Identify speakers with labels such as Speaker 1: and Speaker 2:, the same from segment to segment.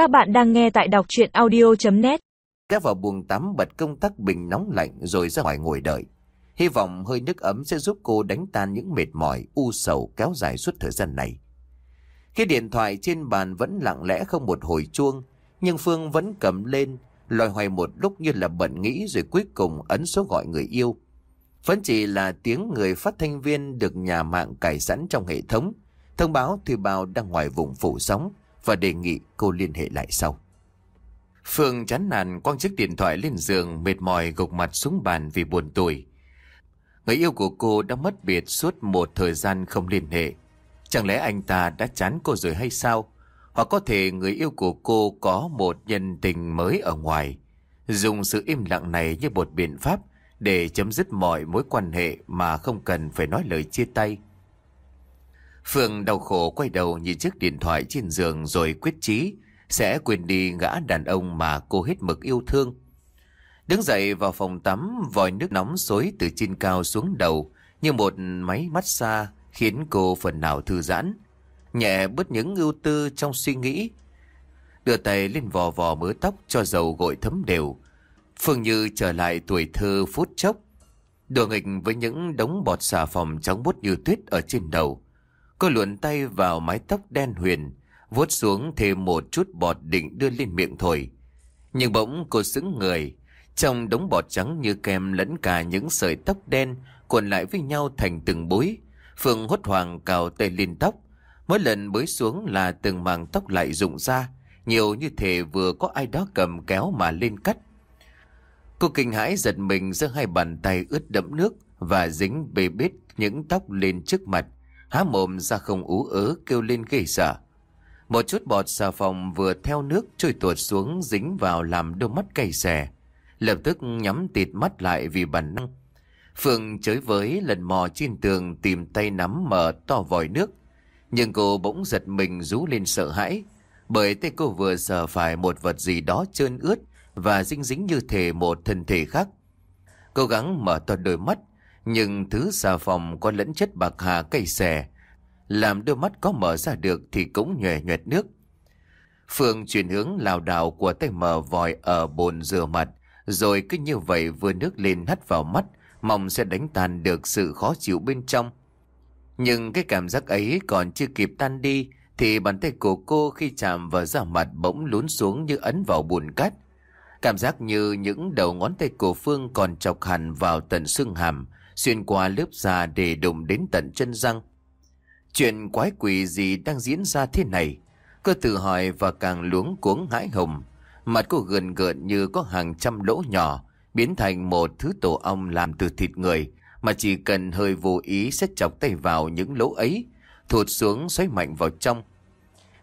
Speaker 1: Các bạn đang nghe tại đọc chuyện audio.net
Speaker 2: Ghé vào buồng tắm bật công tắc bình nóng lạnh rồi ra ngoài ngồi đợi. Hy vọng hơi nước ấm sẽ giúp cô đánh tan những mệt mỏi, u sầu kéo dài suốt thời gian này. Khi điện thoại trên bàn vẫn lặng lẽ không một hồi chuông, nhưng Phương vẫn cầm lên, loài hoài một lúc như là bận nghĩ rồi cuối cùng ấn số gọi người yêu. Vẫn chỉ là tiếng người phát thanh viên được nhà mạng cài sẵn trong hệ thống, thông báo thuê Bao đang ngoài vùng phủ sóng và đề nghị cô liên hệ lại sau. Phương chán nản quăng chiếc điện thoại lên giường, mệt mỏi gục mặt xuống bàn vì buồn tuổi. Người yêu của cô đã mất biệt suốt một thời gian không liên hệ. Chẳng lẽ anh ta đã chán cô rồi hay sao? Hoặc có thể người yêu của cô có một nhân tình mới ở ngoài. Dùng sự im lặng này như một biện pháp để chấm dứt mọi mối quan hệ mà không cần phải nói lời chia tay. Phương đau khổ quay đầu nhìn chiếc điện thoại trên giường rồi quyết chí sẽ quên đi gã đàn ông mà cô hết mực yêu thương. Đứng dậy vào phòng tắm, vòi nước nóng xối từ trên cao xuống đầu như một máy massage khiến cô phần nào thư giãn. Nhẹ bớt những ưu tư trong suy nghĩ. Đưa tay lên vò vò mớ tóc cho dầu gội thấm đều. Phương Như trở lại tuổi thơ phút chốc. Đùa nghịch với những đống bọt xà phòng trắng bút như tuyết ở trên đầu. Cô luồn tay vào mái tóc đen huyền, vuốt xuống thêm một chút bọt định đưa lên miệng thổi. Nhưng bỗng cô sững người, trong đống bọt trắng như kem lẫn cả những sợi tóc đen cuộn lại với nhau thành từng bối. Phương hốt hoảng cào tay lên tóc. Mỗi lần bới xuống là từng màng tóc lại rụng ra, nhiều như thể vừa có ai đó cầm kéo mà lên cắt. Cô kinh hãi giật mình giơ hai bàn tay ướt đẫm nước và dính bê bết những tóc lên trước mặt há mồm ra không ú ớ kêu lên ghê sợ. Một chút bọt xà phòng vừa theo nước trôi tuột xuống dính vào làm đôi mắt cay xè. Lập tức nhắm tịt mắt lại vì bản năng. Phương chới với lần mò trên tường tìm tay nắm mở to vòi nước. Nhưng cô bỗng giật mình rú lên sợ hãi. Bởi tay cô vừa sờ phải một vật gì đó trơn ướt và dính dính như thể một thân thể khác. Cố gắng mở to đôi mắt nhưng thứ xà phòng có lẫn chất bạc hà cây xè, làm đôi mắt có mở ra được thì cũng nhòe nhoẹt nước. Phương chuyển hướng lào đảo của tay mở vòi ở bồn rửa mặt, rồi cứ như vậy vừa nước lên hắt vào mắt, mong sẽ đánh tan được sự khó chịu bên trong. Nhưng cái cảm giác ấy còn chưa kịp tan đi, thì bàn tay của cô khi chạm vào da mặt bỗng lún xuống như ấn vào bùn cát. Cảm giác như những đầu ngón tay của Phương còn chọc hẳn vào tận xương hàm, xuyên qua lớp da để đụng đến tận chân răng. Chuyện quái quỷ gì đang diễn ra thế này? Cô tự hỏi và càng luống cuống hãi hùng. Mặt cô gần gợn như có hàng trăm lỗ nhỏ, biến thành một thứ tổ ong làm từ thịt người, mà chỉ cần hơi vô ý sẽ chọc tay vào những lỗ ấy, thụt xuống xoáy mạnh vào trong.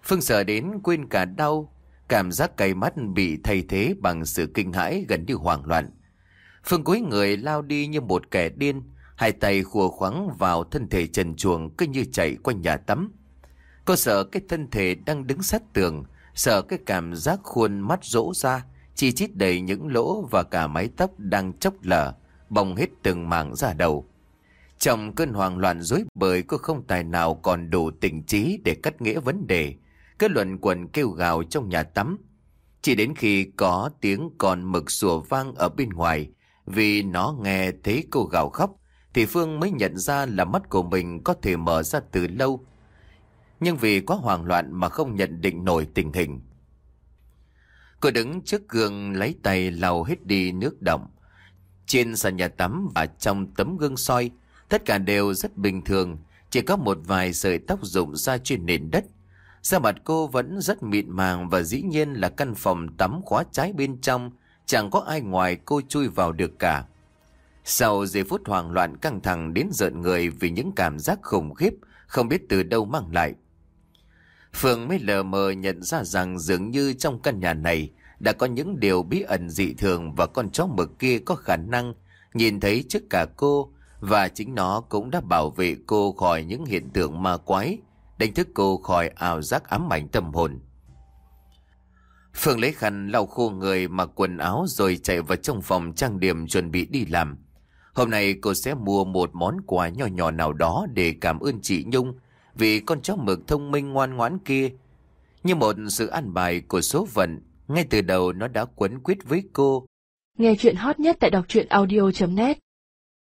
Speaker 2: Phương sợ đến quên cả đau, cảm giác cay mắt bị thay thế bằng sự kinh hãi gần như hoảng loạn. Phương cúi người lao đi như một kẻ điên, hai tay khua khoắng vào thân thể trần chuồng cứ như chạy quanh nhà tắm. Cô sợ cái thân thể đang đứng sát tường, sợ cái cảm giác khuôn mắt rỗ ra, chi chít đầy những lỗ và cả mái tóc đang chốc lở, bong hết từng mảng ra đầu. Trong cơn hoang loạn rối bời cô không tài nào còn đủ tỉnh trí để cắt nghĩa vấn đề. Cứ luận quần kêu gào trong nhà tắm. Chỉ đến khi có tiếng con mực sủa vang ở bên ngoài, vì nó nghe thấy cô gào khóc, Thì Phương mới nhận ra là mắt của mình có thể mở ra từ lâu. Nhưng vì quá hoảng loạn mà không nhận định nổi tình hình. Cô đứng trước gương lấy tay lau hết đi nước động Trên sàn nhà tắm và trong tấm gương soi, Tất cả đều rất bình thường. Chỉ có một vài sợi tóc rụng ra trên nền đất. Da mặt cô vẫn rất mịn màng và dĩ nhiên là căn phòng tắm khóa trái bên trong. Chẳng có ai ngoài cô chui vào được cả. Sau giây phút hoảng loạn căng thẳng đến giận người vì những cảm giác khủng khiếp không biết từ đâu mang lại. Phương mới lờ mờ nhận ra rằng dường như trong căn nhà này đã có những điều bí ẩn dị thường và con chó mực kia có khả năng nhìn thấy trước cả cô và chính nó cũng đã bảo vệ cô khỏi những hiện tượng ma quái, đánh thức cô khỏi ảo giác ám ảnh tâm hồn. Phương lấy khăn lau khô người mặc quần áo rồi chạy vào trong phòng trang điểm chuẩn bị đi làm. Hôm nay cô sẽ mua một món quà nhỏ nhỏ nào đó để cảm ơn chị Nhung vì con chó mực thông minh ngoan ngoãn kia. Như một sự an bài của số phận, ngay từ đầu nó đã quấn quýt với cô.
Speaker 3: Nghe chuyện hot nhất tại đọc truyện audio.net